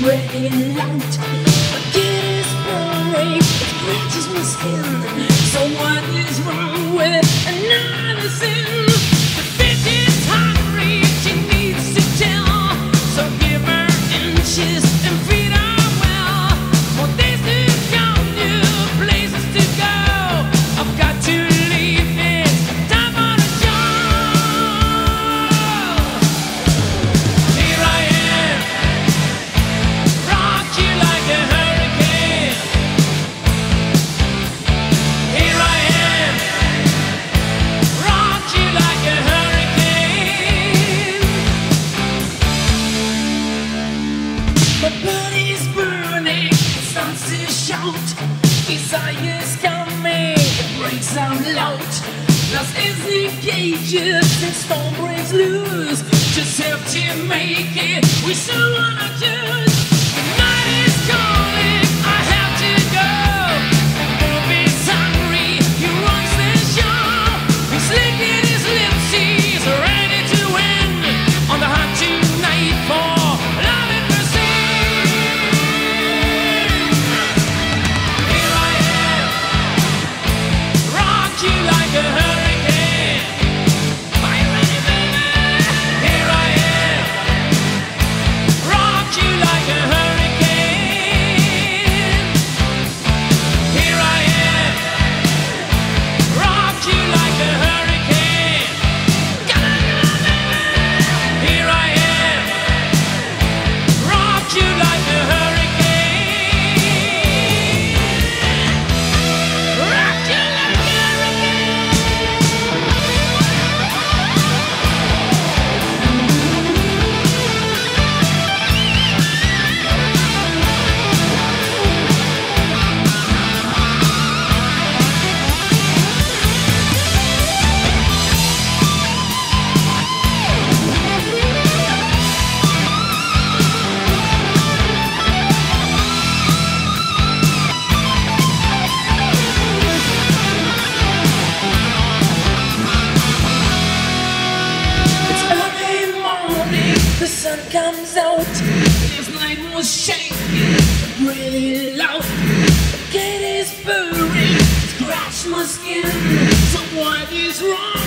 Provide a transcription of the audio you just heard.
brilliant. My kid is it my skin. Wrong with another? shout. Desire coming, breaks out loud. Lost is the cages, the storm breaks loose. Just help to make it. We still wanna do. like a sun comes out. This night was shaking really loud. The gate is burning, scratch my skin. Someone is wrong.